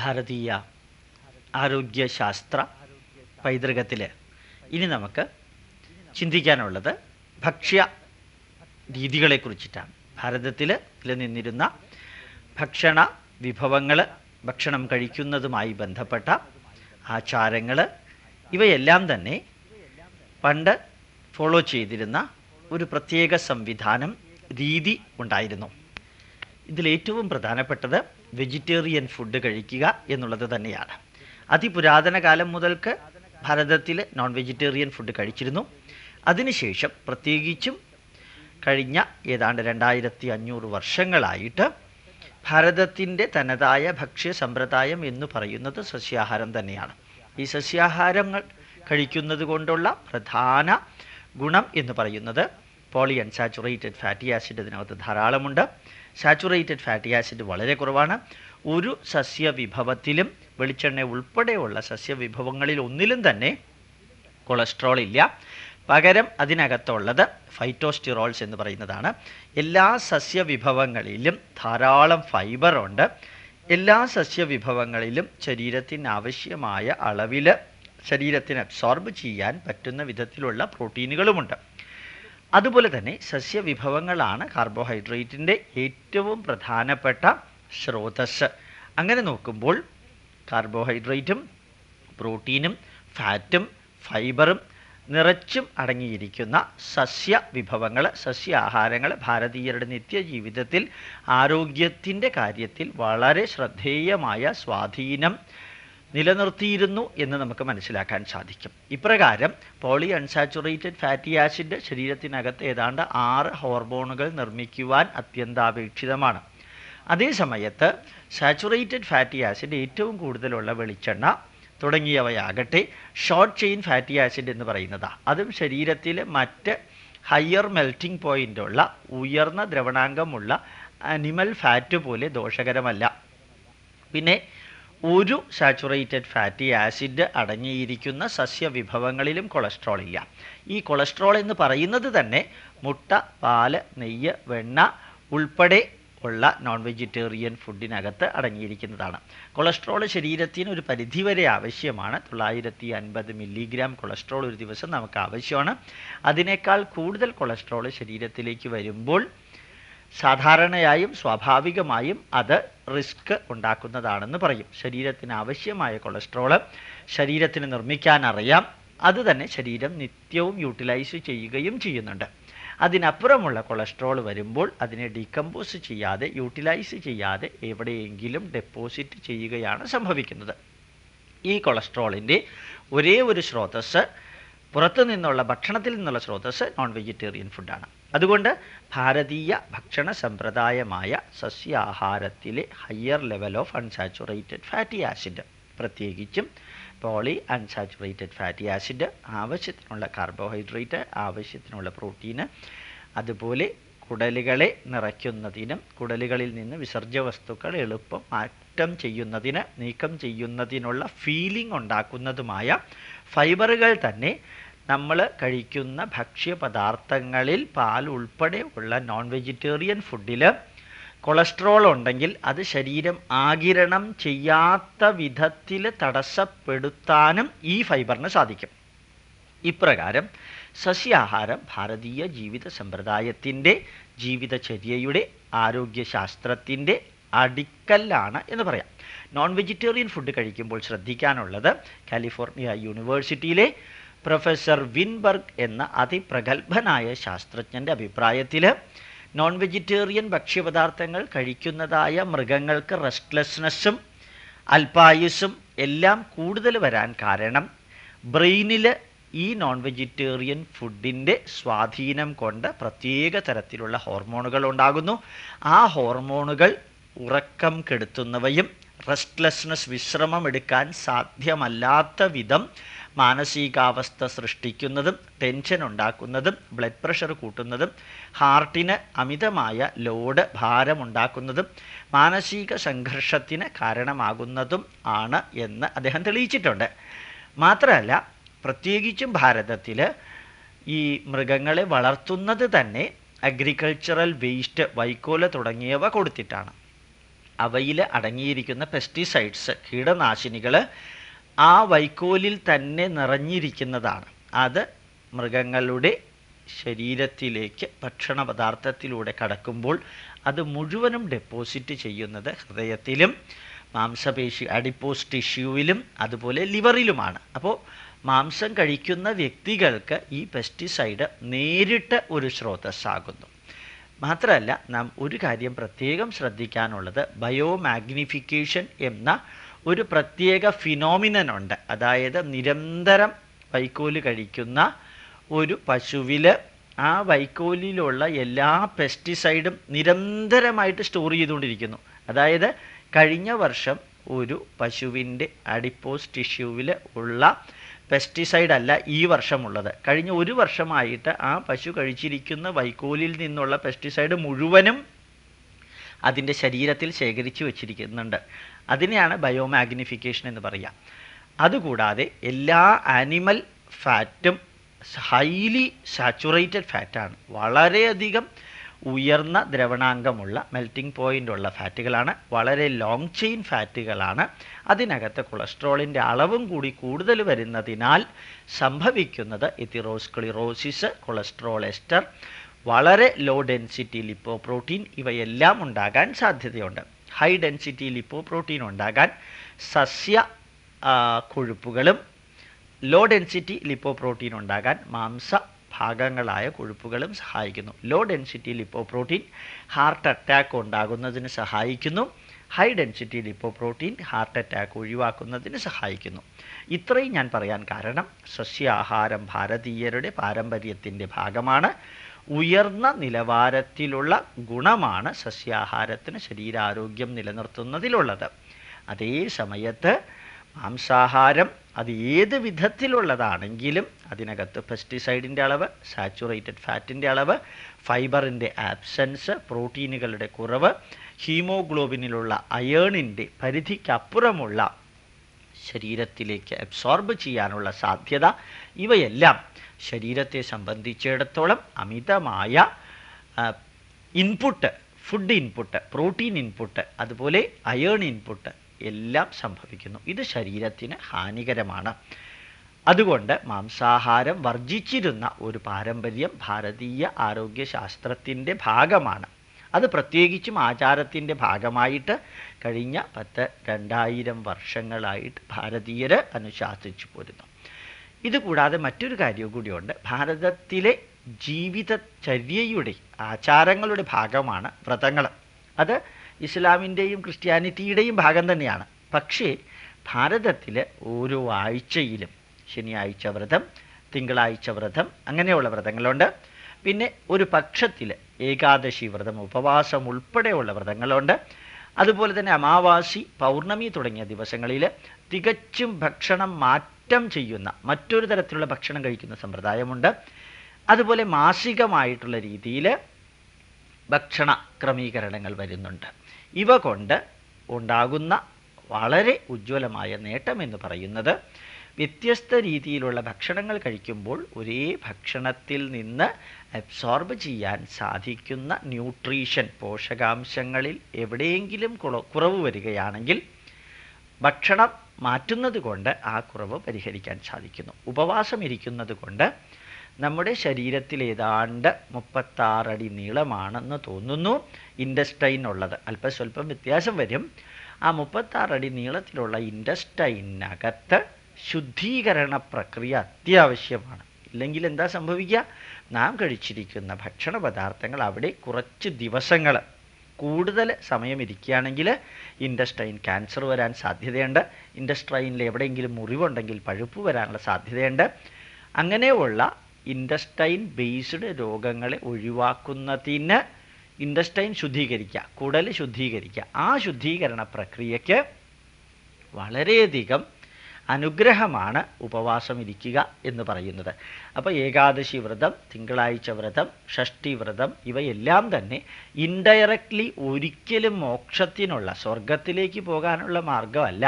ഭാരതീയ ആരോഗ്യശാസ്ത്ര പൈതൃകത്തിൽ ഇനി നമുക്ക് ചിന്തിക്കാനുള്ളത് ഭക്ഷ്യ രീതികളെക്കുറിച്ചിട്ടാണ് ഭാരതത്തിൽ നിലനിന്നിരുന്ന ഭക്ഷണ വിഭവങ്ങൾ ഭക്ഷണം കഴിക്കുന്നതുമായി ബന്ധപ്പെട്ട ആചാരങ്ങൾ ഇവയെല്ലാം തന്നെ പണ്ട് ഫോളോ ചെയ്തിരുന്ന ഒരു പ്രത്യേക സംവിധാനം രീതി ഉണ്ടായിരുന്നു. ഇതിലേറ്റവും പ്രധാനപ്പെട്ടത് വെജിറ്റേറിയൻ ഫുഡ് കഴിക്കുക എന്നുള്ളത് തന്നെയാണ്. അതിപുരാതന കാലം മുതൽക്ക് ഭാരതത്തിൽ നോൺ വെജിറ്റേറിയൻ ഫുഡ് കഴിച്ചിരുന്നു. അതിനുശേഷം പ്രത്യേകിച്ചും കഴിഞ്ഞ ഏതാണ്ട് രണ്ടായിരത്തി അഞ്ഞൂറ് വർഷങ്ങളായിട്ട് ഭാരതത്തിന്റെ തനതായ ഭക്ഷ്യ സമ്പ്രദായം എന്ന് പറയുന്നത് സസ്യാഹാരം തന്നെയാണ്. ഈ സസ്യാഹാരങ്ങൾ കഴിക്കുന്നത് കൊണ്ടുള്ള പ്രധാന ഗുണം എന്ന് പറയുന്നത് പോളി അൺസാച്ചുറേറ്റഡ് ഫാറ്റി ആസിഡ് ഇതിനകത്ത് ധാരാളമുണ്ട്. സാച്ചുറേറ്റഡ് ഫാറ്റി ആസിഡ് വളരെ കുറവാണ്. ഒരു സസ്യവിഭവത്തിലും വെളിച്ചെണ്ണ ഉൾപ്പെടെയുള്ള സസ്യവിഭവങ്ങളിൽ ഒന്നിലും തന്നെ കൊളസ്ട്രോൾ ഇല്ല. പകരം അതിനകത്തുള്ളത് ഫൈറ്റോസ്റ്റിറോൾസ് എന്ന് പറയുന്നതാണ്. എല്ലാ സസ്യവിഭവങ്ങളിലും ധാരാളം ഫൈബറുണ്ട് എല്ലാ സസ്യവിഭവങ്ങളിലും ശരീരത്തിന് ആവശ്യമായ അളവിൽ ശരീരത്തിന് അബ്സോർബ് ചെയ്യാൻ പറ്റുന്ന വിധത്തിലുള്ള പ്രോട്ടീനുകളുമുണ്ട്. അതുപോലെ തന്നെ സസ്യവിഭവങ്ങളാണ് കാർബോഹൈഡ്രേറ്റിന്റെ ഏറ്റവും പ്രധാനപ്പെട്ട സ്രോതസ് അങ്ങനെ നോക്കുമ്പോൾ കാർബോഹൈഡ്രേറ്റും പ്രോട്ടീനും ഫാറ്റും ഫൈബറും നിറച്ചും അടങ്ങിയിരിക്കുന്ന സസ്യ വിഭവങ്ങൾ സസ്യാഹാരങ്ങൾ ഭാരതീയരുടെ നിത്യജീവിതത്തിൽ ആരോഗ്യത്തിന്റെ കാര്യത്തിൽ വളരെ ശ്രദ്ധേയമായ സ്വാധീനം നിലനിർത്തിയിരുന്നു എന്ന് നമുക്ക് മനസ്സിലാക്കാൻ സാധിക്കും. ഇപ്രകാരം പോളി അൺസാച്ചുറേറ്റഡ് ഫാറ്റി ആസിഡ് ശരീരത്തിനകത്ത് ഏതാണ്ട് ആറ് ഹോർമോണുകൾ നിർമ്മിക്കുവാൻ അത്യന്താപേക്ഷിതമാണ്. അതേ സമയത്ത് സാച്ചുറേറ്റഡ് ഫാറ്റി ആസിഡ് ഏറ്റവും കൂടുതലുള്ള വെളിച്ചെണ്ണ തുടങ്ങിയവയാകട്ടെ ഷോർട്ട് ചെയിൻ ഫാറ്റി ആസിഡ് എന്ന് പറയുന്നതാണ് അതും ശരീരത്തിൽ മറ്റ് ഹയർ മെൽറ്റിംഗ് പോയിന്റുള്ള ഉയർന്ന ദ്രവണാങ്കമുള്ള അനിമൽ ഫാറ്റ് പോലെ ദോഷകരമല്ല. പിന്നെ ഒരു സാച്ചുറേറ്റഡ് ഫാറ്റി ആസിഡ് അടങ്ങിയിരിക്കുന്ന സസ്യവിഭവങ്ങളിലും കൊളസ്ട്രോൾ ഇല്ല. ഈ കൊളസ്ട്രോൾ എന്ന് പറയുന്നത് തന്നെ മുട്ട പാൽ നെയ്യ് വെണ്ണ ഉൾപ്പെടെ ഉള്ള നോൺ വെജിറ്റേറിയൻ ഫുഡിനകത്ത് അടങ്ങിയിരിക്കുന്നതാണ്. കൊളസ്ട്രോൾ ശരീരത്തിന് ഒരു പരിധിവരെ ആവശ്യമാണ്. തൊള്ളായിരത്തി അൻപത് മില്ലിഗ്രാം കൊളസ്ട്രോൾ ഒരു ദിവസം നമുക്ക് ആവശ്യമാണ്. അതിനേക്കാൾ കൂടുതൽ കൊളസ്ട്രോൾ ശരീരത്തിലേക്ക് വരുമ്പോൾ സാധാരണയായും സ്വാഭാവികമായും അത് റിസ്ക് ഉണ്ടാക്കുന്നതാണെന്ന് പറയും. ശരീരത്തിന് ആവശ്യമായ കൊളസ്ട്രോൾ ശരീരത്തിന് നിർമ്മിക്കാൻ അറിയാം. അത് തന്നെ ശരീരം നിത്യവും യൂട്ടിലൈസ് ചെയ്യുകയും ചെയ്യുന്നുണ്ട്. അതിനപ്പുറമുള്ള കൊളസ്ട്രോൾ വരുമ്പോൾ അതിനെ ഡീകമ്പോസ് ചെയ്യാതെ യൂട്ടിലൈസ് ചെയ്യാതെ എവിടെയെങ്കിലും ഡെപ്പോസിറ്റ് ചെയ്യുകയാണ് സംഭവിക്കുന്നത്. ഈ കൊളസ്ട്രോളിന്റെ ഒരേ ഒരു സ്രോതസ് പുറത്തു നിന്നുള്ള ഭക്ഷണത്തിൽ നിന്നുള്ള സ്രോതസ് നോൺ വെജിറ്റേറിയൻ ഫുഡാണ്. അതുകൊണ്ട് ഭാരതീയ ഭക്ഷണ സമ്പ്രദായമായ സസ്യാഹാരത്തിലെ higher level of unsaturated fatty acid പ്രത്യേകിച്ചും പോളി അൺസാച്ചുറേറ്റഡ് ഫാറ്റി ആസിഡ് ആവശ്യത്തിനുള്ള കാർബോഹൈഡ്രേറ്റ് ആവശ്യത്തിനുള്ള പ്രോട്ടീന് അതുപോലെ കുടലുകളെ നിറയ്ക്കുന്നതിനും കുടലുകളിൽ നിന്ന് വിസർജ്യ വസ്തുക്കൾ എളുപ്പം മാറ്റം ചെയ്യുന്നതിന് നീക്കം ചെയ്യുന്നതിനുള്ള ഫീലിംഗ് ഉണ്ടാക്കുന്നതുമായ ഫൈബറുകൾ തന്നെ നമ്മൾ കഴിക്കുന്ന ഭക്ഷ്യപദാർത്ഥങ്ങളിൽ പാൽ ഉൾപ്പെടെ ഉള്ള നോൺ വെജിറ്റേറിയൻ ഫുഡിൽ കൊളസ്ട്രോൾ ഉണ്ടെങ്കിൽ അത് ശരീരം ആകിരണം ചെയ്യാത്ത വിധത്തിൽ തടസ്സപ്പെടുത്താനും ഈ ഫൈബറിന് സാധിക്കും. ഇപ്രകാരം സസ്യാഹാരം ഭാരതീയ ജീവിത സമ്പ്രദായത്തിന്റെ ജീവിതചര്യയുടെ ആരോഗ്യശാസ്ത്രത്തിന്റെ അടിക്കല്ലാണ് എന്ന് പറയാം. നോൺ വെജിറ്റേറിയൻ ഫുഡ് കഴിക്കുമ്പോൾ ശ്രദ്ധിക്കാനുള്ളത് കാലിഫോർണിയ യൂണിവേഴ്സിറ്റിയിലെ പ്രൊഫസർ വിൻബർഗ് എന്ന അതിപ്രഗത്ഭനായ ശാസ്ത്രജ്ഞന്റെ അഭിപ്രായത്തിൽ നോൺ വെജിറ്റേറിയൻ ഭക്ഷ്യപദാർത്ഥങ്ങൾ കഴിക്കുന്നതായ മൃഗങ്ങൾക്ക് റെസ്റ്റ്ലെസ്നെസ്സും അൽപായുസും എല്ലാം കൂടുതൽ വരാൻ കാരണം ബ്രെയിനിൽ ഈ നോൺ വെജിറ്റേറിയൻ ഫുഡിന്റെ സ്വാധീനം കൊണ്ട് പ്രത്യേക തരത്തിലുള്ള ഹോർമോണുകൾ ഉണ്ടാകുന്നു. ആ ഹോർമോണുകൾ ഉറക്കം കെടുത്തുന്നവയും റെസ്റ്റ്ലെസ്നെസ് വിശ്രമം എടുക്കാൻ സാധ്യമല്ലാത്ത വിധം മാനസികാവസ്ഥ സൃഷ്ടിക്കുന്നതും ടെൻഷൻ ഉണ്ടാക്കുന്നതും ബ്ലഡ് പ്രഷർ കൂട്ടുന്നതും ഹാർട്ടിന് അമിതമായ ലോഡ് ഭാരമുണ്ടാക്കുന്നതും മാനസിക സംഘർഷത്തിന് കാരണമാകുന്നതും ആണ് എന്ന് അദ്ദേഹം തെളിയിച്ചിട്ടുണ്ട്. മാത്രമല്ല പ്രത്യേകിച്ചും ഭാരതത്തിൽ ഈ മൃഗങ്ങളെ വളർത്തുന്നത് തന്നെ അഗ്രികൾച്ചറൽ വേസ്റ്റ് വൈക്കോൽ തുടങ്ങിയവ കൊടുത്തിട്ടാണ്. അവയിൽ അടങ്ങിയിരിക്കുന്ന പെസ്റ്റിസൈഡ്സ് കീടനാശിനികൾ ആ വൈക്കോലിൽ തന്നെ നിറഞ്ഞിരിക്കുന്നതാണ്. അത് മൃഗങ്ങളുടെ ശരീരത്തിലേക്ക് ഭക്ഷണ പദാർത്ഥത്തിലൂടെ കടക്കുമ്പോൾ അത് മുഴുവനും ഡെപ്പോസിറ്റ് ചെയ്യുന്നത് ഹൃദയത്തിലും മാംസപേശി അഡിപ്പോസ് ടിഷ്യൂവിലും അതുപോലെ ലിവറിലുമാണ് അപ്പോൾ മാംസം കഴിക്കുന്ന വ്യക്തികൾക്ക് ഈ പെസ്റ്റിസൈഡ് നേരിട്ട് ഒരു സ്രോതസ്സാകുന്നു. മാത്രമല്ല നാം ഒരു കാര്യം പ്രത്യേകം ശ്രദ്ധിക്കാനുള്ളത് ബയോമാഗ്നിഫിക്കേഷൻ എന്ന ഒരു പ്രത്യേക ഫിനോമിനൻ ഉണ്ട്. അതായത് നിരന്തരം വൈക്കോൽ കഴിക്കുന്ന ഒരു പശുവിൽ ആ വൈക്കോലിലുള്ള എല്ലാ പെസ്റ്റിസൈഡും നിരന്തരമായിട്ട് സ്റ്റോർ ചെയ്തുകൊണ്ടിരിക്കുന്നു. അതായത് കഴിഞ്ഞ വർഷം ഒരു പശുവിന്റെ അഡിപ്പോസ് ടിഷ്യൂവിൽ ഉള്ള പെസ്റ്റിസൈഡ് അല്ല ഈ വർഷമുള്ളത്. കഴിഞ്ഞ ഒരു വർഷമായിട്ട് ആ പശു കഴിച്ചിരിക്കുന്ന വൈക്കോലിൽ നിന്നുള്ള പെസ്റ്റിസൈഡ് മുഴുവനും അതിന്റെ ശരീരത്തിൽ ശേഖരിച്ചു വച്ചിരിക്കുന്നുണ്ട്. അതിനെയാണ് ബയോമാഗ്നിഫിക്കേഷൻ എന്ന് പറയുക. അതുകൂടാതെ എല്ലാ ആനിമൽ ഫാറ്റും ഹൈലി സാച്ചുറേറ്റഡ് ഫാറ്റാണ് വളരെയധികം ഉയർന്ന ദ്രവണാങ്കമുള്ള മെൽറ്റിംഗ് പോയിന്റ് ഉള്ള ഫാറ്റുകളാണ് വളരെ ലോങ് ചെയിൻ ഫാറ്റുകളാണ് അതിനകത്ത് കൊളസ്ട്രോളിന്റെ അളവും കൂടി കൂടുതൽ വരുന്നതിനാൽ സംഭവിക്കുന്നത് എത്തിറോസ്ക്ലിറോസിസ് കൊളസ്ട്രോൾ എസ്റ്റർ വളരെ ലോ ഡെൻസിറ്റി ലിപ്പോ പ്രോട്ടീൻ ഇവയെല്ലാം ഉണ്ടാകാൻ സാധ്യതയുണ്ട്. ഹൈ ഡെൻസിറ്റി ലിപ്പോ പ്രോട്ടീൻ ഉണ്ടാകാൻ സസ്യ കൊഴുപ്പുകളും ലോ ഡെൻസിറ്റി ലിപ്പോ പ്രോട്ടീൻ ഉണ്ടാകാൻ മാംസ ഭാഗങ്ങളായ കൊഴുപ്പുകളും സഹായിക്കുന്നു. Low density lipoprotein heart attack ഉണ്ടാകുന്നതിന് സഹായിക്കുന്നു. High density lipoprotein heart attack ഒഴിവാക്കുന്നതിന് സഹായിക്കുന്നു. ഇത്രയും ഞാൻ പറയാൻ കാരണം സസ്യാഹാരം ഭാരതീയരുടെ പാരമ്പര്യത്തിന്റെ ഭാഗമാണ്. ഉയർന്ന നിലവാരത്തിലുള്ള ഗുണമാണ് സസ്യാഹാരത്തിന് ശരീരാരോഗ്യം നിലനിർത്തുന്നതിലുള്ളത്. അതേ സമയത്ത് മാംസാഹാരം അത് ഏത് വിധത്തിലുള്ളതാണെങ്കിലും അതിനകത്ത് പെസ്റ്റിസൈഡിന്റെ അളവ് സാച്ചുറേറ്റഡ് ഫാറ്റിന്റെ അളവ് ഫൈബറിന്റെ ആബ്സെൻസ് പ്രോട്ടീനുകളുടെ കുറവ് ഹീമോഗ്ലോബിനിലുള്ള അയേണിന്റെ പരിധിക്കപ്പുറമുള്ള ശരീരത്തിലേക്ക് അബ്സോർബ് ചെയ്യാനുള്ള സാധ്യത ഇവയെല്ലാം ശരീരത്തെ സംബന്ധിച്ചിടത്തോളം അമിതമായ input food input protein input അതുപോലെ അയേൺ ഇൻപുട്ട് എല്ലാം സംഭവിക്കുന്നു. ഇത് ശരീരത്തിന് ഹാനികരമാണ്. അതുകൊണ്ട് മാംസാഹാരം വർജിച്ചിരുന്ന ഒരു പാരമ്പര്യം ഭാരതീയ ആരോഗ്യശാസ്ത്രത്തിന്റെ ഭാഗമാണ്. അത് പ്രത്യേകിച്ചും ആചാരത്തിന്റെ ഭാഗമായിട്ട് കഴിഞ്ഞ പത്ത് രണ്ടായിരം വർഷങ്ങളായിട്ട് ഭാരതീയർ അനുശാസിച്ചു പോരുന്നു. ഇതുകൂടാതെ മറ്റൊരു കാര്യവും കൂടിയുണ്ട്. ഭാരതത്തിലെ ജീവിതചര്യയുടെ ആചാരങ്ങളുടെ ഭാഗമാണ് വ്രതങ്ങൾ. അത് ഇസ്ലാമിന്റെയും ക്രിസ്ത്യാനിറ്റിയുടെയും ഭാഗം തന്നെയാണ്. പക്ഷേ ഭാരതത്തിൽ ഓരോ ആഴ്ചയിലും ശനിയാഴ്ച വ്രതം തിങ്കളാഴ്ച വ്രതം അങ്ങനെയുള്ള വ്രതങ്ങളുണ്ട്. പിന്നെ ഒരു പക്ഷത്തിൽ ഏകാദശി വ്രതം ഉപവാസം ഉൾപ്പെടെയുള്ള വ്രതങ്ങളുണ്ട്. അതുപോലെ തന്നെ അമാവാസി പൗർണമി തുടങ്ങിയ ദിവസങ്ങളിൽ തികച്ചും ഭക്ഷണം മാറ്റം ചെയ്യുന്ന മറ്റൊരു തരത്തിലുള്ള ഭക്ഷണം കഴിക്കുന്ന സമ്പ്രദായമുണ്ട്. അതുപോലെ മാസികമായിട്ടുള്ള രീതിയിൽ ഭക്ഷണ ക്രമീകരണങ്ങൾ വരുന്നുണ്ട്. ഇവ കൊണ്ട് ഉണ്ടാകുന്ന വളരെ ഉജ്ജ്വലമായ നേട്ടം എന്ന് പറയുന്നത് വ്യത്യസ്ത രീതിയിലുള്ള ഭക്ഷണങ്ങൾ കഴിക്കുമ്പോൾ ഒരേ ഭക്ഷണത്തിൽ നിന്ന് അബ്സോർബ് ചെയ്യാൻ സാധിക്കുന്ന ന്യൂട്രീഷൻ പോഷകാംശങ്ങളിൽ എവിടെയെങ്കിലും കുറവ് വരികയാണെങ്കിൽ ഭക്ഷണം മാറ്റുന്നത് കൊണ്ട് ആ കുറവ് പരിഹരിക്കാൻ സാധിക്കുന്നു. ഉപവാസം ഇരിക്കുന്നത് കൊണ്ട് നമ്മുടെ ശരീരത്തിൽ ഏതാണ്ട് മുപ്പത്താറടി നീളമാണെന്ന് തോന്നുന്നു. ഇൻഡസ്റ്റൈൻ ഉള്ളത്. അല്പസ്വല്പം വ്യത്യാസം വരും. ആ മുപ്പത്താറടി നീളത്തിലുള്ള ഇൻഡസ്റ്റൈനകത്ത് ശുദ്ധീകരണ പ്രക്രിയ അത്യാവശ്യമാണ്. ഇല്ലെങ്കിൽ എന്താ സംഭവിക്കുക? നാം കഴിച്ചിരിക്കുന്ന ഭക്ഷണ അവിടെ കുറച്ച് ദിവസങ്ങൾ കൂടുതൽ സമയം ഇരിക്കുകയാണെങ്കിൽ ഇൻഡസ്ട്രൈൻ ക്യാൻസർ വരാൻ സാധ്യതയുണ്ട്. ഇൻഡസ്ട്രൈനിൽ എവിടെയെങ്കിലും മുറിവുണ്ടെങ്കിൽ പഴുപ്പ് വരാനുള്ള സാധ്യതയുണ്ട്. അങ്ങനെയുള്ള ഇൻഡസ്ട്രൈൻ ബേസ്ഡ് രോഗങ്ങളെ ഒഴിവാക്കുന്നതിന് ഇൻഡസ്ട്രൈൻ ശുദ്ധീകരിക്കുക കുടൽ ശുദ്ധീകരിക്കുക. ആ ശുദ്ധീകരണ പ്രക്രിയയ്ക്ക് വളരെയധികം അനുഗ്രഹമാണ് ഉപവാസം ഇരിക്കുക എന്ന് പറയുന്നത്. അപ്പോൾ ഏകാദശി വ്രതം തിങ്കളാഴ്ച വ്രതം ഷഷ്ടി വ്രതം ഇവയെല്ലാം തന്നെ ഇൻഡയറക്റ്റ്ലി ഒരിക്കലും മോക്ഷത്തിനുള്ള സ്വർഗത്തിലേക്ക് പോകാനുള്ള മാർഗമല്ല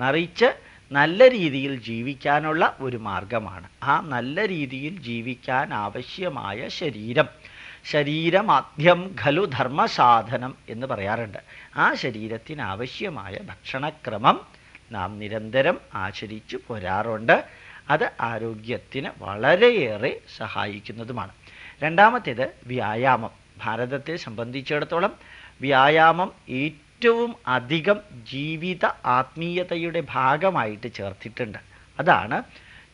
മറിച്ച് നല്ല രീതിയിൽ ജീവിക്കാനുള്ള ഒരു മാർഗമാണ് ആ നല്ല രീതിയിൽ ജീവിക്കാൻ ആവശ്യമായ ശരീരം. ശരീരമാദ്യം ഖലു ധർമ്മസാധനം എന്ന് പറയാറുണ്ട്. ആ ശരീരത്തിന് ആവശ്യമായ ഭക്ഷണക്രമം നാം നിരന്തരം ആചരിച്ചു പോരാറുണ്ട്. അത് ആരോഗ്യത്തിന് വളരെയേറെ സഹായിക്കുന്നതുമാണ്. രണ്ടാമത്തേത് വ്യായാമം. ഭാരതത്തെ സംബന്ധിച്ചിടത്തോളം വ്യായാമം ഏറ്റവും അധികം ജീവിത ആത്മീയതയുടെ ഭാഗമായിട്ട് ചേർത്തിട്ടുണ്ട്. അതാണ്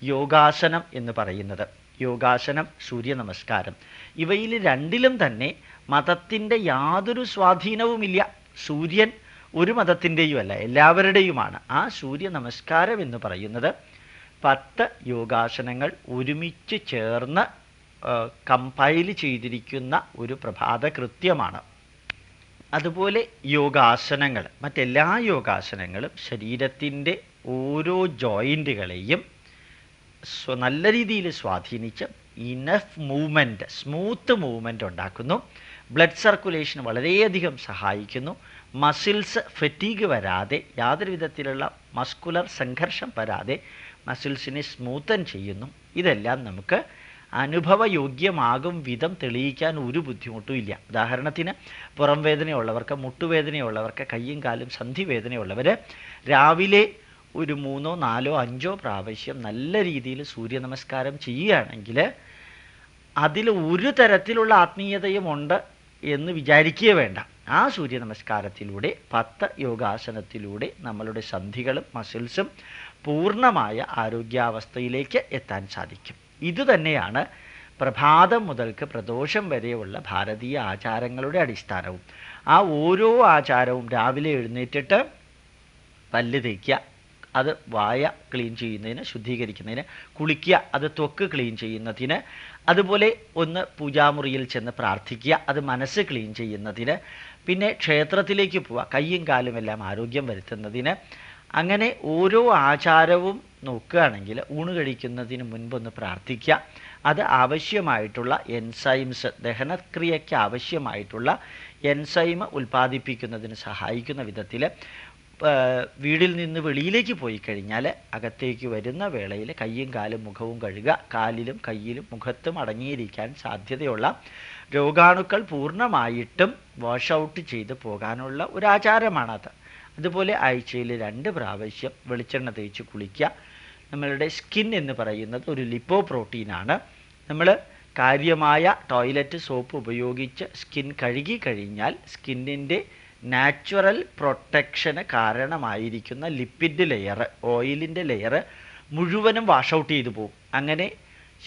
യോഗാസനം എന്ന് പറയുന്നത്. യോഗാസനം സൂര്യ നമസ്കാരം ഇവയിൽ രണ്ടിലും തന്നെ മതത്തിന്റെ യാതൊരു സ്വാധീനവുമില്ല. സൂര്യൻ ഒരു മതത്തിന്റെയും അല്ല എല്ലാവരുടെയുമാണ്. ആ സൂര്യ നമസ്കാരം എന്ന് പറയുന്നത് പത്ത് യോഗാസനങ്ങൾ ഒരുമിച്ച് ചേർന്ന് കമ്പൈൽ ചെയ്തിരിക്കുന്ന ഒരു പ്രഭാത കൃത്യമാണ് അതുപോലെ യോഗാസനങ്ങൾ മറ്റെല്ലാ യോഗാസനങ്ങളും ശരീരത്തിന്റെ ഓരോ ജോയിന്റുകളെയും നല്ല രീതിയിൽ സ്വാധീനിച്ച് ഇനഫ് മൂവ്മെന്റ് സ്മൂത്ത് മൂവ്മെന്റ് ഉണ്ടാക്കുന്നു. ബ്ലഡ് സർക്കുലേഷൻ വളരെയധികം സഹായിക്കുന്നു. മസിൽസ് ഫെറ്റീഗ് വരാതെ യാതൊരു വിധത്തിലുള്ള മസ്കുലർ സംഘർഷം വരാതെ മസിൽസിനെ സ്മൂത്തൻ ചെയ്യുന്നു. ഇതെല്ലാം നമുക്ക് അനുഭവയോഗ്യമാകും വിധം തെളിയിക്കാൻ ഒരു ബുദ്ധിമുട്ടും ഇല്ല. ഉദാഹരണത്തിന് പുറം വേദനയുള്ളവർക്ക് മുട്ടുവേദനയുള്ളവർക്ക് കയ്യും കാലും സന്ധി വേദനയുള്ളവർ രാവിലെ ഒരു മൂന്നോ നാലോ അഞ്ചോ പ്രാവശ്യം നല്ല രീതിയിൽ സൂര്യ നമസ്കാരം ചെയ്യുകയാണെങ്കിൽ അതിൽ ഒരു തരത്തിലുള്ള ആത്മീയതയും ഉണ്ട് എന്ന് വിചാരിക്കുക വേണ്ട. ആ സൂര്യ നമസ്കാരത്തിലൂടെ പത്ത് യോഗാസനത്തിലൂടെ നമ്മളുടെ സന്ധികളും മസിൽസും പൂർണമായ ആരോഗ്യാവസ്ഥയിലേക്ക് എത്താൻ സാധിക്കും. ഇതുതന്നെയാണ് പ്രഭാതം മുതൽക്ക് പ്രദോഷം വരെയുള്ള ഭാരതീയ ആചാരങ്ങളുടെ അടിസ്ഥാനവും. ആ ഓരോ ആചാരവും രാവിലെ എഴുന്നേറ്റിട്ട് പല്ല് തേക്കുക അത് വായ ക്ലീൻ ചെയ്യുന്നതിന് ശുദ്ധീകരിക്കുന്നതിന് കുളിക്കുക അത് ത്വക്ക് ക്ലീൻ ചെയ്യുന്നതിന് അതുപോലെ ഒന്ന് പൂജാമുറിയിൽ ചെന്ന് പ്രാർത്ഥിക്കുക അത് മനസ്സ് ക്ലീൻ ചെയ്യുന്നതിന് പിന്നെ ക്ഷേത്രത്തിലേക്ക് പോവുക കയ്യും കാലും എല്ലാം ആരോഗ്യം വരുത്തുന്നതിന് അങ്ങനെ ഓരോ ആചാരവും നോക്കുകയാണെങ്കിൽ ഊണ് കഴിക്കുന്നതിന് മുൻപൊന്ന് പ്രാർത്ഥിക്കുക. അത് ആവശ്യമായിട്ടുള്ള എൻസൈംസ് ദഹനക്രിയയ്ക്ക് ആവശ്യമായിട്ടുള്ള എൻസൈം ഉൽപ്പാദിപ്പിക്കുന്നതിന് സഹായിക്കുന്ന വിധത്തിൽ വീടിൽ നിന്ന് വെളിയിലേക്ക് പോയി കഴിഞ്ഞാൽ അകത്തേക്ക് വരുന്ന വേളയിൽ കയ്യും കാലും മുഖവും കഴുകുക. കാലിലും കയ്യിലും മുഖത്തും അടങ്ങിയിരിക്കാൻ സാധ്യതയുള്ള രോഗാണുക്കൾ പൂർണമായിട്ടും വാഷ് ഔട്ട് ചെയ്ത് പോകാനുള്ള ഒരു ആചാരമാണത് അതുപോലെ ആഴ്ചയിൽ രണ്ട് പ്രാവശ്യം വെളിച്ചെണ്ണ തേച്ച് കുളിക്കുക. നമ്മളുടെ സ്കിൻ എന്ന് പറയുന്നത് ഒരു ലിപ്പോ പ്രോട്ടീനാണ് നമ്മൾ കാര്യമായ ടോയ്ലറ്റ് സോപ്പ് ഉപയോഗിച്ച് സ്കിൻ കഴുകി കഴിഞ്ഞാൽ സ്കിന്നിന്റെ നാച്ചുറൽ പ്രൊട്ടക്ഷന് കാരണമായിരിക്കുന്ന ലിപ്പിഡ് ലെയർ ഓയിലിന്റെ ലെയർ മുഴുവനും വാഷ് ഔട്ട് ചെയ്തു പോകും. അങ്ങനെ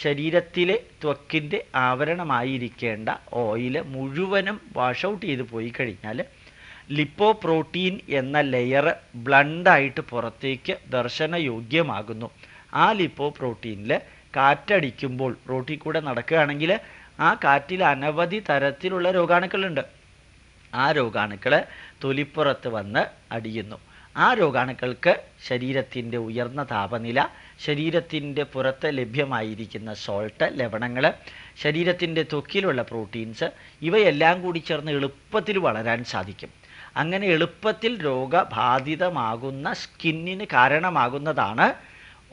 ശരീരത്തിലെ ത്വക്കിന്റെ ആവരണമായിരിക്കേണ്ട ഓയിൽ മുഴുവനും വാഷ് ഔട്ട് ചെയ്ത് പോയി കഴിഞ്ഞാൽ ലിപ്പോ പ്രോട്ടീൻ എന്ന ലെയർ ബ്ലണ്ടായിട്ട് പുറത്തേക്ക് ദർശനയോഗ്യമാകുന്നു. ആ ലിപ്പോ പ്രോട്ടീനിൽ കാറ്റടിക്കുമ്പോൾ റോട്ടിൽ കൂടെ നടക്കുകയാണെങ്കിൽ ആ കാറ്റിൽ അനവധി തരത്തിലുള്ള രോഗാണുക്കളുണ്ട്. ആ രോഗാണുക്കൾ തൊലിപ്പുറത്ത് വന്ന് അടിയുന്നു. ആ രോഗാണുക്കൾക്ക് ശരീരത്തിന്റെ ഉയർന്ന താപനില ശരീരത്തിന്റെ പുറത്ത് ലഭ്യമായിരിക്കുന്ന സോൾട്ട് ലവണങ്ങൾ ശരീരത്തിന്റെ ത്വക്കിലുള്ള പ്രോട്ടീൻസ് ഇവയെല്ലാം കൂടി ചേർന്ന് എളുപ്പത്തിൽ വളരാൻ സാധിക്കും. അങ്ങനെ എളുപ്പത്തിൽ രോഗബാധിതമാകുന്ന സ്കിന്നിന് കാരണമാകുന്നതാണ്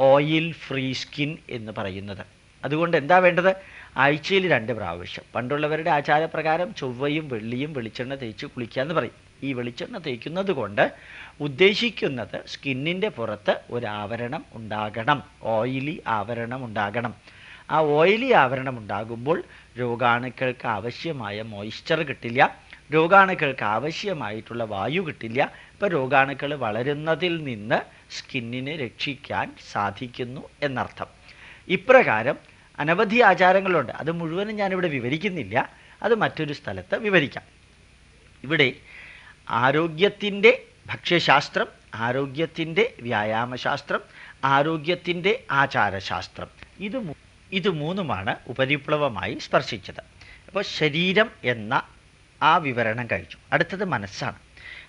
ഓയിൽ ഫ്രീ സ്കിൻ എന്ന് പറയുന്നത്. അതുകൊണ്ട് എന്താ വേണ്ടത്? ആഴ്ചയിൽ രണ്ട് പ്രാവശ്യം. പണ്ടുള്ളവരുടെ ആചാരപ്രകാരം ചൊവ്വയും വെള്ളിയും വെളിച്ചെണ്ണ തേച്ച് കുളിക്കുക എന്ന് പറയും. ഈ വെളിച്ചെണ്ണ തേക്കുന്നത് കൊണ്ട് ഉദ്ദേശിക്കുന്നത് സ്കിന്നിന്റെ പുറത്ത് ഒരു ആവരണം ഉണ്ടാകണം. ഓയിലി ആവരണം ഉണ്ടാകണം. ആ ഓയിലി ആവരണം ഉണ്ടാകുമ്പോൾ രോഗാണുക്കൾക്ക് ആവശ്യമായ മോയ്സ്ചർ കിട്ടില്ല. രോഗാണുക്കൾക്ക് ആവശ്യമായിട്ടുള്ള വായു കിട്ടില്ല. ഇപ്പോൾ രോഗാണുക്കൾ വളരുന്നതിൽ നിന്ന് സ്കിന്നിനെ രക്ഷിക്കാൻ സാധിക്കുന്നു എന്നർത്ഥം. ഇപ്രകാരം അനവധി ആചാരങ്ങളുണ്ട്. അത് മുഴുവനും ഞാനിവിടെ വിവരിക്കുന്നില്ല. അത് മറ്റൊരു സ്ഥലത്ത് വിവരിക്കാം. ഇവിടെ ആരോഗ്യത്തിന്റെ ഭക്ഷ്യശാസ്ത്രം ആരോഗ്യത്തിന്റെ വ്യായാമശാസ്ത്രം ആരോഗ്യത്തിന്റെ ആചാരശാസ്ത്രം. ഇത് ഇത് മൂന്നുമാണ് ഉപരിപ്ലവമായി സ്പർശിച്ചത്. അപ്പോൾ ശരീരം എന്ന ആ വിവരണം കഴിച്ചു. അടുത്തത് മനസ്സാണ്.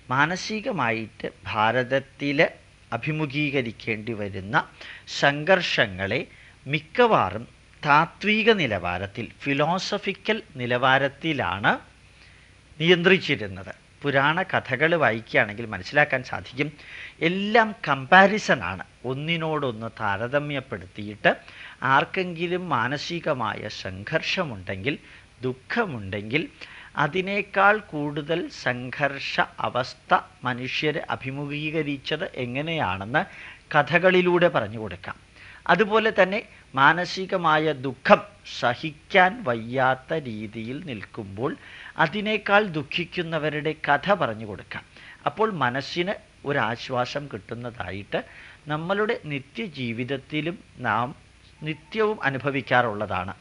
മാനസികമായിട്ട് ഭാരതത്തിൽ അഭിമുഖീകരിക്കേണ്ടി വരുന്ന സംഘർഷങ്ങളെ മിക്കവാറും താത്വിക നിലവാരത്തിൽ ഫിലോസഫിക്കൽ നിലവാരത്തിലാണ് നിയന്ത്രിച്ചിരുന്നത്. പുരാണ കഥകൾ വായിക്കുകയാണെങ്കിൽ മനസ്സിലാക്കാൻ സാധിക്കും. എല്ലാം കമ്പാരിസനാണ് ഒന്നിനോടൊന്ന് താരതമ്യപ്പെടുത്തിയിട്ട് ആർക്കെങ്കിലും മാനസികമായ സംഘർഷമുണ്ടെങ്കിൽ ദുഃഖമുണ്ടെങ്കിൽ അതിനേക്കാൾ കൂടുതൽ സംഘർഷ അവസ്ഥ മനുഷ്യർ അഭിമുഖീകരിച്ചത് എങ്ങനെയാണെന്ന് കഥകളിലൂടെ പറഞ്ഞു കൊടുക്കാം. അതുപോലെ തന്നെ മാനസികമായ ദുഃഖം സഹിക്കാൻ വയ്യാത്ത രീതിയിൽ നിൽക്കുമ്പോൾ അതിനേക്കാൾ ദുഃഖിക്കുന്നവരുടെ കഥ പറഞ്ഞു കൊടുക്കാം. അപ്പോൾ മനസ്സിന് ഒരാശ്വാസം കിട്ടുന്നതായിട്ട് നമ്മളുടെ നിത്യജീവിതത്തിലും നാം നിത്യവും അനുഭവിക്കാറുള്ളതാണ്.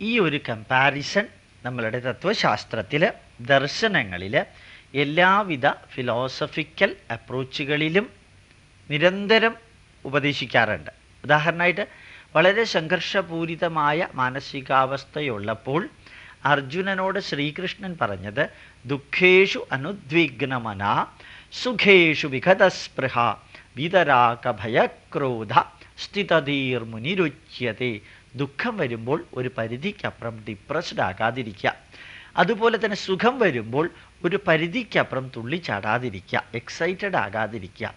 ഈ ഒരു കമ്പാരിസൺ നമ്മളുടെ തത്വശാസ്ത്രത്തിൽ ദർശനങ്ങളിൽ എല്ലാവിധ ഫിലോസഫിക്കൽ അപ്രോച്ചുകളിലും നിരന്തരം ഉപദേശിക്കാറുണ്ട്. ഉദാഹരണമായിട്ട് വളരെ സംഘർഷപൂരിതമായ മാനസികാവസ്ഥയുള്ളപ്പോൾ അർജുനനോട് ശ്രീകൃഷ്ണൻ പറഞ്ഞത് ദുഃഖേഷു അനുദ്വിഗ്നമന സുഖേഷു വിഘതസ്പൃഹ വിതരാകഭയക്രോധ സ്ഥിതധീർമുനിരുച്യത്തെ. ദുഃഖം വരുമ്പോൾ ഒരു പരിധിക്കപ്പുറം ഡിപ്രസ്ഡ് ആകാതിരിക്കുക അതുപോലെ തന്നെ സുഖം വരുമ്പോൾ ഒരു പരിധിക്കപ്പുറം തുള്ളിച്ചാടാതിരിക്കുക എക്സൈറ്റഡ് ആകാതിരിക്കുക.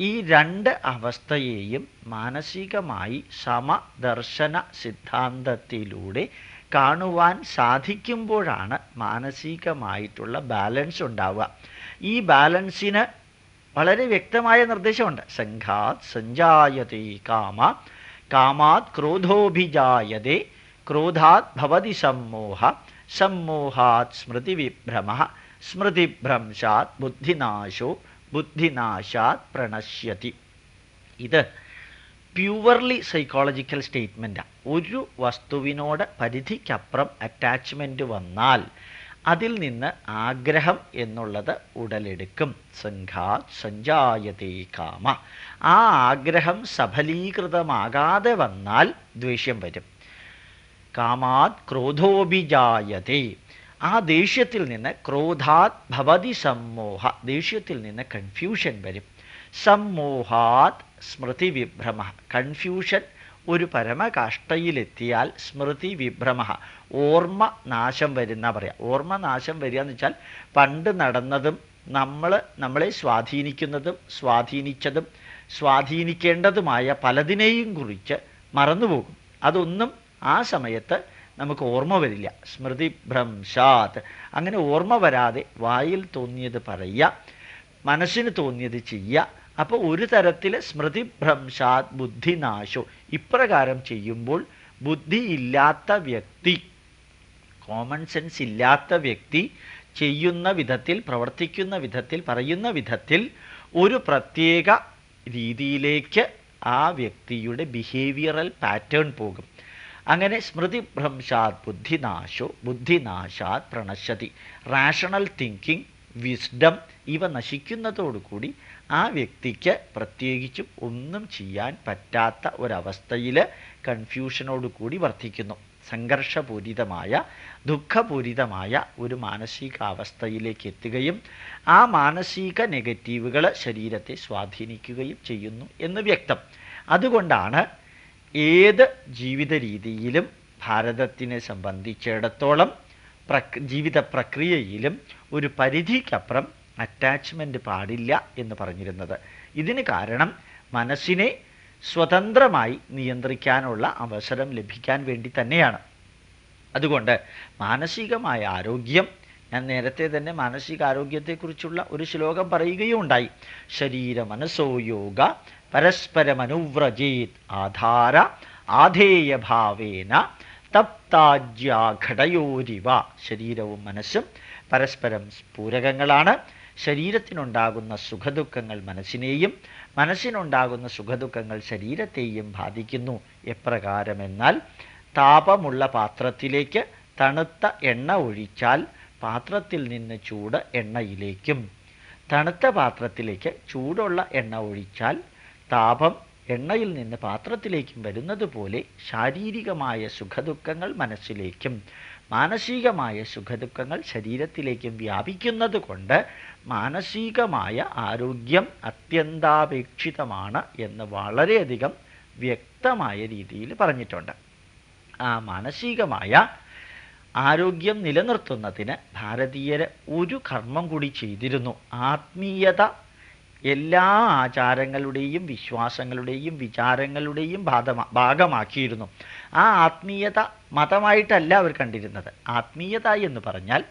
ഈ രണ്ട് അവസ്ഥയെയും മാനസികമായി സമദർശന സിദ്ധാന്തത്തിലൂടെ കാണുവാൻ സാധിക്കുമ്പോഴാണ് മാനസികമായിട്ടുള്ള ബാലൻസ് ഉണ്ടാവുക. ഈ ബാലൻസിന് വളരെ വ്യക്തമായ നിർദ്ദേശമുണ്ട്. സംഘാത് സഞ്ജായതേ കാമ കാമാത് ക്രോധോഭിജായതേ ക്രോധാത് ഭവതി സമ്മോഹ സമ്മോഹാത് സ്മൃതിവിഭ്രമ സ്മൃതിഭ്രംശാത് ബുദ്ധിനാശോ ബുദ്ധിനാശാത് പ്രണശ്യതി. ഇത് പ്യുവർലി സൈക്കോളജിക്കൽ സ്റ്റേറ്റ്മെന്റാണ് ഒരു വസ്തുവിനോട് പരിധിക്കപ്പുറം അറ്റാച്ച്മെന്റ് വന്നാൽ അതിൽ നിന്ന് ആഗ്രഹം എന്നുള്ളത് ഉടലെടുക്കും. സംഘാ സഞ്ജായതേ കാമ. ആ ആഗ്രഹം സഫലീകൃതമാകാതെ വന്നാൽ ദ്വേഷ്യം വരും. കാമാത് ക്രോധോഭിജായതേ. ആ ദേഷ്യത്തിൽ നിന്ന് ക്രോധാത് ഭവതി സമ്മോഹ. ദേഷ്യത്തിൽ നിന്ന് കൺഫ്യൂഷൻ വരും. സമ്മോഹാത് സ്മൃതി വിഭ്രമ കൺഫ്യൂഷൻ ഒരു പരമകാഷ്ടയിലെത്തിയാൽ സ്മൃതി വിഭ്രമ ഓർമ്മ നാശം വരുന്ന പറയാം. ഓർമ്മ നാശം വരിക എന്ന് വെച്ചാൽ പണ്ട് നടന്നതും നമ്മൾ നമ്മളെ സ്വാധീനിക്കുന്നതും സ്വാധീനിച്ചതും സ്വാധീനിക്കേണ്ടതുമായ പലതിനെയും കുറിച്ച് മറന്നുപോകും. അതൊന്നും ആ സമയത്ത് നമുക്ക് ഓർമ്മ വരില്ല. സ്മൃതി ഭ്രംശാത്. അങ്ങനെ ഓർമ്മ വരാതെ വായിൽ തോന്നിയത് പറയുക മനസ്സിന് തോന്നിയത് ചെയ്യുക അപ്പോൾ ഒരു തരത്തിൽ സ്മൃതി ഭ്രംശാത് ബുദ്ധിനാശോ ഇപ്രകാരം ചെയ്യുമ്പോൾ ബുദ്ധി ഇല്ലാത്ത വ്യക്തി കോമൺ സെൻസ് ഇല്ലാത്ത വ്യക്തി ചെയ്യുന്ന വിധത്തിൽ പ്രവർത്തിക്കുന്ന വിധത്തിൽ പറയുന്ന വിധത്തിൽ ഒരു പ്രത്യേക രീതിയിലേക്ക് ആ വ്യക്തിയുടെ ബിഹേവിയറൽ പാറ്റേൺ പോകും. അങ്ങനെ സ്മൃതി ഭ്രംശാത് ബുദ്ധിനാശോ ബുദ്ധിനാശാത് പ്രണശതി റാഷണൽ തിങ്കിങ് വിസ്ഡം ഇവ നശിക്കുന്നതോടുകൂടി ആ വ്യക്തിക്ക് പ്രത്യേകിച്ചും ഒന്നും ചെയ്യാൻ പറ്റാത്ത ഒരവസ്ഥയിൽ കൺഫ്യൂഷനോടുകൂടി വർദ്ധിക്കുന്നു. സംഘർഷപൂരിതമായ ദുഃഖപൂരിതമായ ഒരു മാനസികാവസ്ഥയിലേക്ക് എത്തുകയും ആ മാനസിക നെഗറ്റീവുകൾ ശരീരത്തെ സ്വാധീനിക്കുകയും ചെയ്യുന്നു എന്ന് വ്യക്തം. അതുകൊണ്ടാണ് ഏത് ജീവിത രീതിയിലും ഭാരതത്തിനെ സംബന്ധിച്ചിടത്തോളം ജീവിത പ്രക്രിയയിലും ഒരു പരിധിക്കപ്പുറം അറ്റാച്ച്മെന്റ് പാടില്ല എന്ന് പറഞ്ഞിരുന്നത്. ഇതിന് കാരണം മനസ്സിനെ സ്വതന്ത്രമായി നിയന്ത്രിക്കാനുള്ള അവസരം ലഭിക്കാൻ വേണ്ടി തന്നെയാണ്. അതുകൊണ്ട് മാനസികമായ ആരോഗ്യം ഞാൻ നേരത്തെ തന്നെ മാനസികാരോഗ്യത്തെക്കുറിച്ചുള്ള ഒരു ശ്ലോകം പറയുകയും ഉണ്ടായി ശരീര മനസ്സോ യോഗ പരസ്പരമനുവ്രജീത് ആധാര ആധേയഭാവേന തപ്താജ്യാഘടയോരിവ. ശരീരവും മനസ്സും പരസ്പരം പൂരകങ്ങളാണ് ശരീരത്തിനുണ്ടാകുന്ന സുഖദുഃഖങ്ങൾ മനസ്സിനെയും മനസ്സിനുണ്ടാകുന്ന സുഖദുഃഖങ്ങൾ ശരീരത്തെയും ബാധിക്കുന്നു. എപ്രകാരമെന്നാൽ താപമുള്ള പാത്രത്തിലേക്ക് തണുത്ത എണ്ണ ഒഴിച്ചാൽ പാത്രത്തിൽ നിന്ന് ചൂട് എണ്ണയിലേക്കും. തണുത്ത പാത്രത്തിലേക്ക് ചൂടുള്ള എണ്ണ ഒഴിച്ചാൽ താപം എണ്ണയിൽ നിന്ന് പാത്രത്തിലേക്കും വരുന്നത് പോലെ ശാരീരികമായ സുഖദുഃഖങ്ങൾ മനസ്സിലേക്കും മാനസികമായ സുഖദുഃഖങ്ങൾ ശരീരത്തിലേക്കും വ്യാപിക്കുന്നത് കൊണ്ട് മാനസികമായ ആരോഗ്യം അത്യന്താപേക്ഷിതമാണ് എന്ന് വളരെയധികം വ്യക്തമായ രീതിയിൽ പറഞ്ഞിട്ടുണ്ട്. ആ മാനസികമായ ആരോഗ്യം നിലനിർത്തുന്നതിന് ഭാരതീയർ ഒരു കർമ്മം കൂടി ചെയ്തിരുന്നു. ആത്മീയത എല്ലാ ആചാരങ്ങളുടെയും വിശ്വാസങ്ങളുടെയും വിചാരങ്ങളുടെയും ഭാഗമാ ഭാഗമാക്കിയിരുന്നു. ആ ആത്മീയത മതമായിട്ടല്ല അവർ കണ്ടിരുന്നത്. ആത്മീയത എന്ന് പറഞ്ഞാൽ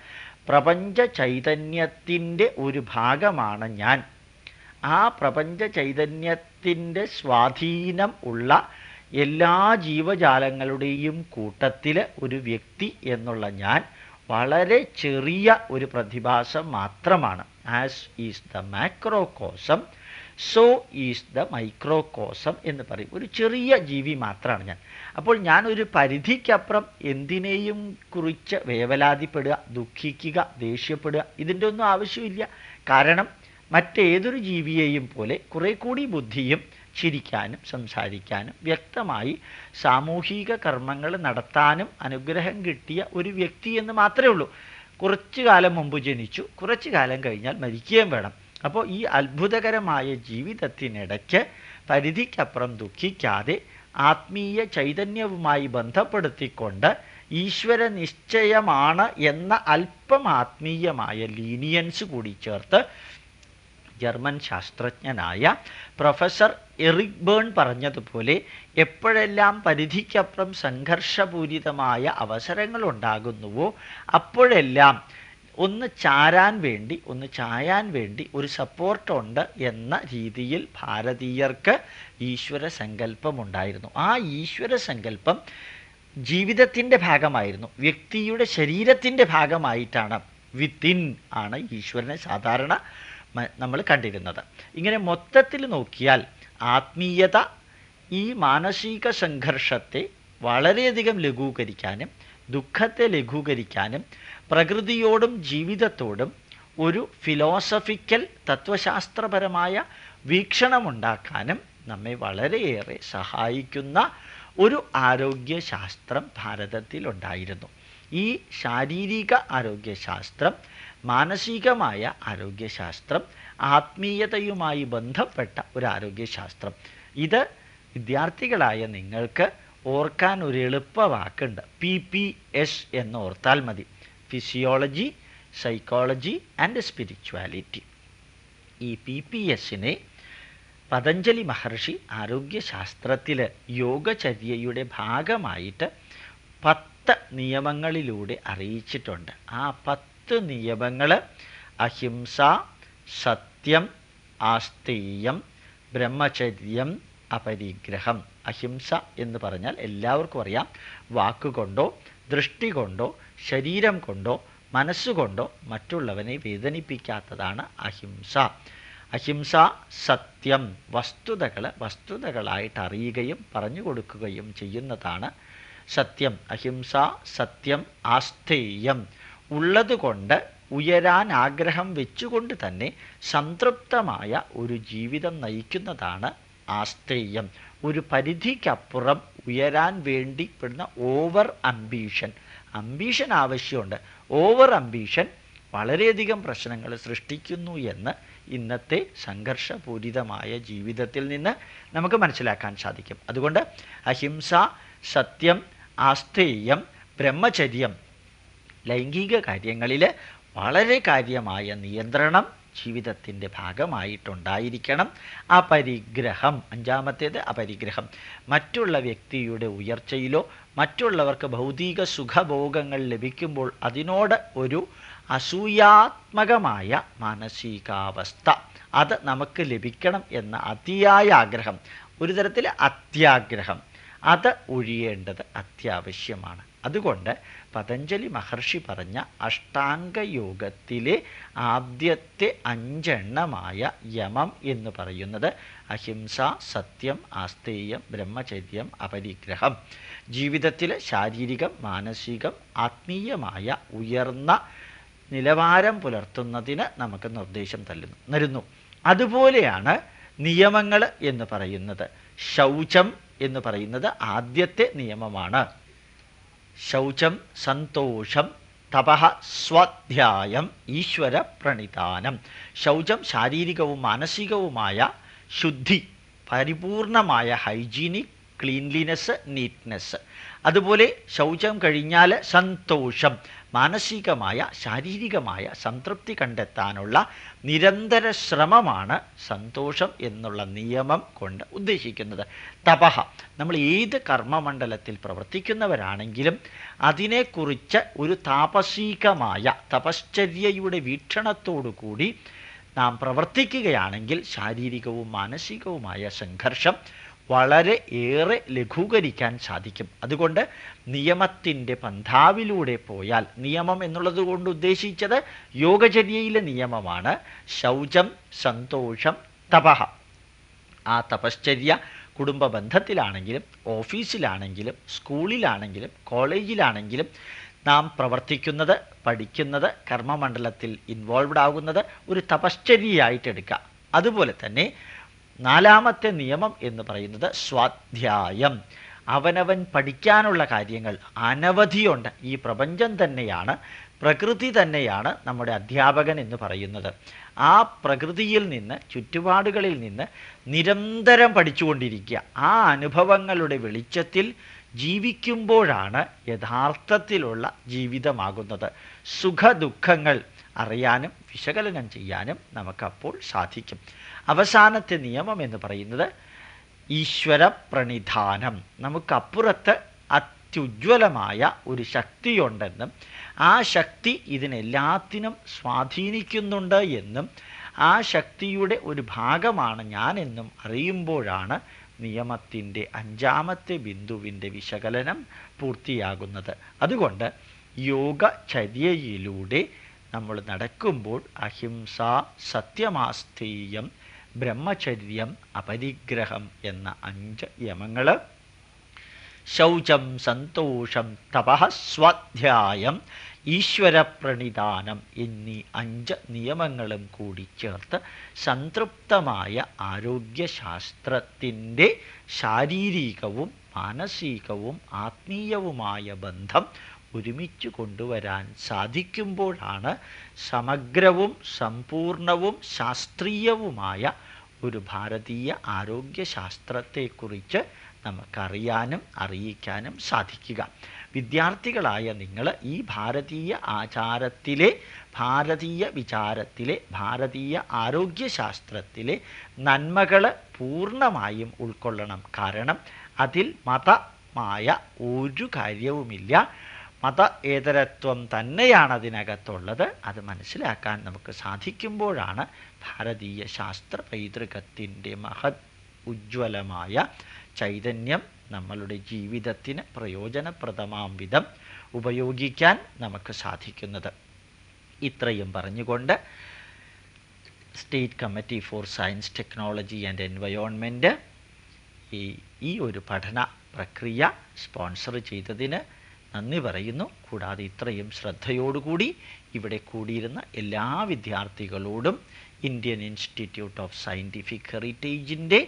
പ്രപഞ്ച ചൈതന്യത്തിന്റെ ഒരു ഭാഗമാണ് ഞാൻ. ആ പ്രപഞ്ച ചൈതന്യത്തിന്റെ സ്വാധീനം ഉള്ള എല്ലാ ജീവജാലങ്ങളുടെയും കൂട്ടത്തിൽ ഒരു വ്യക്തി എന്നുള്ള ഞാൻ വളരെ ചെറിയ ഒരു പ്രതിഭാസം മാത്രമാണ്. As is the macrocosm so is the microcosm എന്ന് പറയും. ഒരു ചെറിയ ജീവി മാത്രമാണ് ഞാൻ. അപ്പോൾ ഞാൻ ഒരു പരിധിക്കപ്പുറം എന്തിനേയും കുറിച്ച് വേവലാതിപ്പെടുക ദുഃഖിക്കുക ദേഷ്യപ്പെടുക ഇതിന്റെ ഒന്നും ആവശ്യമില്ല. കാരണം മറ്റേതൊരു ജീവിയെയും പോലെ കുറെ കൂടി ബുദ്ധിയും ചിരിക്കാനും സംസാരിക്കാനും വ്യക്തമായി സാമൂഹിക കർമ്മങ്ങൾ നടത്താനും അനുഗ്രഹം കിട്ടിയ ഒരു വ്യക്തി എന്ന് മാത്രമേ ഉള്ളൂ. കുറച്ചു കാലം മുമ്പ് ജനിച്ചു. കുറച്ചു കാലം കഴിഞ്ഞാൽ മരിക്കുകയും വേണം. അപ്പോൾ ഈ അത്ഭുതകരമായ ജീവിതത്തിനിടയ്ക്ക് പരിധിക്കപ്പുറം ദുഃഖിക്കാതെ ആത്മീയ ചൈതന്യവുമായി ബന്ധപ്പെടുത്തിക്കൊണ്ട് ഈശ്വര നിശ്ചയമാണ് എന്ന അല്പം ആത്മീയമായ ലീനിയൻസ് കൂടി ചേർത്ത് ജർമ്മൻ ശാസ്ത്രജ്ഞനായ പ്രൊഫസർ എറിക് ബേൺ പറഞ്ഞതുപോലെ എപ്പോഴെല്ലാം പരിധിക്കപ്പുറം സംഘർഷപൂരിതമായ അവസരങ്ങൾ ഉണ്ടാകുന്നുവോ അപ്പോഴെല്ലാം ഒന്ന് ചാരാൻ വേണ്ടി ഒന്ന് ചായാൻ വേണ്ടി ഒരു സപ്പോർട്ടുണ്ട് എന്ന രീതിയിൽ ഭാരതീയർക്ക് ഈശ്വര സങ്കല്പമുണ്ടായിരുന്നു. ആ ഈശ്വര സങ്കല്പം ജീവിതത്തിന്റെ ഭാഗമായിരുന്നു. വ്യക്തിയുടെ ശരീരത്തിന്റെ ഭാഗമായിട്ടാണ്. വിത്തിൻ ആണ് ഈശ്വരനെ സാധാരണ നമ്മൾ കണ്ടിരുന്നത്. ഇങ്ങനെ മൊത്തത്തിൽ നോക്കിയാൽ ആത്മീയത ഈ മാനസിക സംഘർഷത്തെ വളരെയധികം ലഘൂകരിക്കാനും ദുഃഖത്തെ ലഘൂകരിക്കാനും പ്രകൃതിയോടും ജീവിതത്തോടും ഒരു ഫിലോസഫിക്കൽ തത്വശാസ്ത്രപരമായ വീക്ഷണമുണ്ടാക്കാനും നമ്മെ വളരെയേറെ സഹായിക്കുന്ന ഒരു ആരോഗ്യശാസ്ത്രം ഭാരതത്തിലുണ്ടായിരുന്നു. ഈ ശാരീരിക ആരോഗ്യശാസ്ത്രം മാനസികമായ ആരോഗ്യശാസ്ത്രം ആത്മീയതയുമായി ബന്ധപ്പെട്ട ഒരു ആരോഗ്യശാസ്ത്രം. ഇത് വിദ്യാർത്ഥികളായ നിങ്ങൾക്ക് ഓർക്കാൻ ഒരു എളുപ്പവാക്കുണ്ട് പി പി എസ് എന്ന് ഓർത്താൽ മതി. ഫിസിയോളജി സൈക്കോളജി ആൻഡ് സ്പിരിച്വാലിറ്റി ഈ പി പി എസിനെ പതഞ്ജലി മഹർഷി ആരോഗ്യശാസ്ത്രത്തിൽ യോഗചര്യയുടെ ഭാഗമായിട്ട് പത്ത് നിയമങ്ങളിലൂടെ അറിയിച്ചിട്ടുണ്ട്. ആ പത്ത് നിയമങ്ങൾ അഹിംസ സത്യം ആസ്തേയം ബ്രഹ്മചര്യം അപരിഗ്രഹം. അഹിംസ എന്ന് പറഞ്ഞാൽ എല്ലാവർക്കും അറിയാം. വാക്കുകൊണ്ടോ ദൃഷ്ടി കൊണ്ടോ ശരീരം കൊണ്ടോ മനസ്സുകൊണ്ടോ മറ്റുള്ളവനെ വേദനിപ്പിക്കാത്തതാണ് അഹിംസ. അഹിംസ സത്യം വസ്തുതകൾ വസ്തുതകളായിട്ട് അറിയുകയും പറഞ്ഞു കൊടുക്കുകയും ചെയ്യുന്നതാണ് സത്യം. അഹിംസ സത്യം ആസ്ഥേയം ഉള്ളതുകൊണ്ട് ഉയരാൻ ആഗ്രഹം വെച്ചുകൊണ്ട് തന്നെ സംതൃപ്തമായ ഒരു ജീവിതം നയിക്കുന്നതാണ് ആസ്ഥേയം ഒരു പരിധിക്കപ്പുറം ഉയരാൻ വേണ്ടി പെടുന്ന ഓവർ അംബീഷൻ അംബീഷൻ ആവശ്യമുണ്ട്. ഓവർ അംബീഷൻ വളരെയധികം പ്രശ്നങ്ങൾ സൃഷ്ടിക്കുന്നു എന്ന് ഇന്നത്തെ സംഘർഷപൂരിതമായ ജീവിതത്തിൽ നിന്ന് നമുക്ക് മനസ്സിലാക്കാൻ സാധിക്കും. അതുകൊണ്ട് അഹിംസ സത്യം ആസ്ഥേയം ബ്രഹ്മചര്യം ലൈംഗിക കാര്യങ്ങളിൽ വളരെ കാര്യമായ നിയന്ത്രണം ജീവിതത്തിന്റെ ഭാഗമായിട്ടുണ്ടായിരിക്കണം. അപരിഗ്രഹം അഞ്ചാമത്തേത് അപരിഗ്രഹം. മറ്റുള്ള വ്യക്തിയുടെ ഉയർച്ചയിലോ മറ്റുള്ളവർക്ക് ഭൗതിക സുഖഭോഗങ്ങൾ ലഭിക്കുമ്പോൾ അതിനോട് ഒരു അസൂയാത്മകമായ മാനസികാവസ്ഥ. അത് നമുക്ക് ലഭിക്കണം എന്ന അതിയായ ആഗ്രഹം. ഒരു തരത്തിൽ അത്യാഗ്രഹം. അത് ഒഴിയേണ്ടത് അത്യാവശ്യമാണ്. അതുകൊണ്ട് പതഞ്ജലി മഹർഷി പറഞ്ഞ അഷ്ടാംഗയോഗത്തിലെ ആദ്യത്തെ അഞ്ചെണ്ണമായ യമം എന്ന് പറയുന്നത് അഹിംസ സത്യം ആസ്തേയം ബ്രഹ്മചര്യം അപരിഗ്രഹം. ജീവിതത്തിൽ ശാരീരികം മാനസികം ആത്മീയമായ ഉയർന്ന നിലവാരം പുലർത്തുന്നതിന് നമുക്ക് നിർദ്ദേശം തല്ലുന്നു തരുന്നു. അതുപോലെയാണ് നിയമങ്ങൾ എന്ന് പറയുന്നത്. ശൗചം എന്ന് പറയുന്നത് ആദ്യത്തെ നിയമമാണ്. ശൗചം സന്തോഷം തപഹ സ്വാധ്യായം ഈശ്വര പ്രണിധാനം ശൗചം ശാരീരികവും മാനസികവുമായ ശുദ്ധി പരിപൂർണമായ ഹൈജീനിക് ക്ലീൻലിനെസ് നീറ്റ്നെസ് അതുപോലെ ശൗചം കഴിഞ്ഞാൽ സന്തോഷം. മാനസികമായ ശാരീരികമായ സംതൃപ്തി കണ്ടെത്താനുള്ള നിരന്തര ശ്രമമാണ് സന്തോഷം എന്നുള്ള നിയമം കൊണ്ട് ഉദ്ദേശിക്കുന്നത്. തപഹ. നമ്മൾ ഏത് കർമ്മമണ്ഡലത്തിൽ പ്രവർത്തിക്കുന്നവരാണെങ്കിലും അതിനെക്കുറിച്ച് ഒരു താപസികമായ തപശ്ചര്യയുടെ വീക്ഷണത്തോടു കൂടി നാം പ്രവർത്തിക്കുകയാണെങ്കിൽ ശാരീരികവും മാനസികവുമായ സംഘർഷം വളരെ ഏറെ ലഘൂകരിക്കാൻ സാധിക്കും. അതുകൊണ്ട് നിയമത്തിന്റെ പന്ഥാവിലൂടെ പോയാൽ നിയമം എന്നുള്ളത് കൊണ്ട് ഉദ്ദേശിച്ചത് യോഗചര്യയിലെ നിയമമാണ്. ശൗചം സന്തോഷം തപഹ. ആ തപശ്ചര്യ കുടുംബ ബന്ധത്തിലാണെങ്കിലും ഓഫീസിലാണെങ്കിലും സ്കൂളിലാണെങ്കിലും കോളേജിലാണെങ്കിലും നാം പ്രവർത്തിക്കുന്നത് പഠിക്കുന്നത് കർമ്മമണ്ഡലത്തിൽ ഇൻവോൾവ്ഡ് ആകുന്നത് ഒരു തപശ്ചര്യയായിട്ട് എടുക്കുക. അതുപോലെ തന്നെ നാലാമത്തെ നിയമം എന്ന് പറയുന്നത് സ്വാധ്യായം. അവനവൻ പഠിക്കാനുള്ള കാര്യങ്ങൾ അനവധിയുണ്ട്. ഈ പ്രപഞ്ചം തന്നെയാണ് പ്രകൃതി തന്നെയാണ് നമ്മുടെ അധ്യാപകൻ എന്ന് പറയുന്നത്. ആ പ്രകൃതിയിൽ നിന്ന് ചുറ്റുപാടുകളിൽ നിന്ന് നിരന്തരം പഠിച്ചുകൊണ്ടിരിക്കുക. ആ അനുഭവങ്ങളുടെ വെളിച്ചത്തിൽ ജീവിക്കുമ്പോഴാണ് യഥാർത്ഥത്തിലുള്ള ജീവിതമാകുന്നത്. സുഖദുഃഖങ്ങൾ അറിയാനും വിശകലനം ചെയ്യാനും നമുക്കപ്പോൾ സാധിക്കും. അവസാനത്തെ നിയമം എന്ന് പറയുന്നത് ഈശ്വര പ്രണിധാനം നമുക്കപ്പുറത്ത് അത്യുജ്വലമായ ഒരു ശക്തിയുണ്ടെന്നും ആ ശക്തി ഇതിനെല്ലാത്തിനും സ്വാധീനിക്കുന്നുണ്ട് എന്നും ആ ശക്തിയുടെ ഒരു ഭാഗമാണ് ഞാനെന്നും അറിയുമ്പോഴാണ് നിയമത്തിന്റെ അഞ്ചാമത്തെ ബിന്ദുവിന്റെ വിശകലനം പൂർത്തിയാകുന്നത്. അതുകൊണ്ട് യോഗചര്യയിലൂടെ നമ്മൾ നടക്കുമ്പോൾ അഹിംസ സത്യമാസ്തേയം ബ്രഹ്മചര്യം അപരിഗ്രഹം എന്ന അഞ്ച് യമങ്ങൾ ശൗചം സന്തോഷം തപഃ സ്വാധ്യായം ഈശ്വരപ്രണിധാനം എന്നീ അഞ്ച് നിയമങ്ങളും കൂടി ചേർത്ത് സംതൃപ്തമായ ആരോഗ്യശാസ്ത്രത്തിന്റെ ശാരീരികവും മാനസികവും ആത്മീയവുമായ ബന്ധം ഒരുമിച്ച് കൊണ്ടുവരാൻ സാധിക്കുമ്പോഴാണ് സമഗ്രവും സമ്പൂർണവും ശാസ്ത്രീയവുമായ ഒരു ഭാരതീയ ആരോഗ്യശാസ്ത്രത്തെക്കുറിച്ച് നമുക്കറിയാനും അറിയിക്കാനും സാധിക്കുക. വിദ്യാർത്ഥികളായ നിങ്ങൾ ഈ ഭാരതീയ ആചാരത്തിലെ ഭാരതീയ വിചാരത്തിലെ ഭാരതീയ ആരോഗ്യശാസ്ത്രത്തിലെ നന്മകൾ പൂർണമായും ഉൾക്കൊള്ളണം. കാരണം അതിൽ മതമായ ഒരു കാര്യവുമില്ല. മത ഏതരത്വം തന്നെയാണ് അതിനകത്തുള്ളത്. അത് മനസ്സിലാക്കാൻ നമുക്ക് സാധിക്കുമ്പോഴാണ് ഭാരതീയ ശാസ്ത്ര പൈതൃകത്തിന്റെ മഹത് ഉജ്ജ്വലമായ ചൈതന്യം നമ്മളുടെ ജീവിതത്തിന് പ്രയോജനപ്രദമാം വിധം ഉപയോഗിക്കാൻ നമുക്ക് സാധിക്കുന്നത്. ഇത്രയും പറഞ്ഞുകൊണ്ട് state committee for science technology and environment ഈ ഒരു പഠന പ്രക്രിയ സ്പോൺസർ ചെയ്തതിന് നന്ദി പറയുന്നു. കൂടാതെ ഇത്രയും ശ്രദ്ധയോടുകൂടി ഇവിടെ കൂടിയിരുന്ന എല്ലാ വിദ്യാർത്ഥികളോടും ഇന്ത്യൻ ഇൻസ്റ്റിറ്റ്യൂട്ട് ഓഫ് സയന്റിഫിക് ഹെറിറ്റേജിന്റെ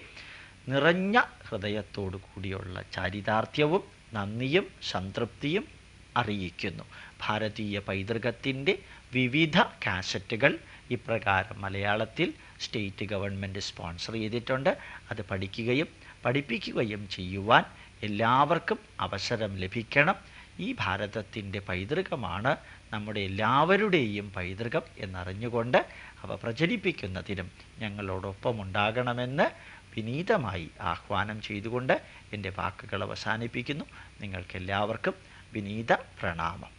നിറഞ്ഞ ഹൃദയത്തോടു കൂടിയുള്ള ചാരിതാർത്ഥ്യവും നന്ദിയും സംതൃപ്തിയും അറിയിക്കുന്നു. ഭാരതീയ പൈതൃകത്തിന്റെ വിവിധ കാസറ്റുകൾ ഇപ്രകാരം മലയാളത്തിൽ സ്റ്റേറ്റ് ഗവൺമെന്റ് സ്പോൺസർ ചെയ്തിട്ടുണ്ട്. അത് പഠിക്കുകയും പഠിപ്പിക്കുകയും ചെയ്യുവാൻ എല്ലാവർക്കും അവസരം ലഭിക്കണം. ഈ ഭാരതത്തിന്റെ പൈതൃകമാണ് നമ്മുടെ എല്ലാവരുടെയും പൈതൃകം എന്നറിഞ്ഞുകൊണ്ട് അവ പ്രചരിപ്പിക്കുന്നതിനും ഞങ്ങളോടൊപ്പം ഉണ്ടാകണമെന്ന് വിനീതമായി ആഹ്വാനം ചെയ്തുകൊണ്ട് എന്റെ വാക്കുകൾ അവസാനിപ്പിക്കുന്നു. നിങ്ങൾക്കെല്ലാവർക്കും വിനീത പ്രണാമം.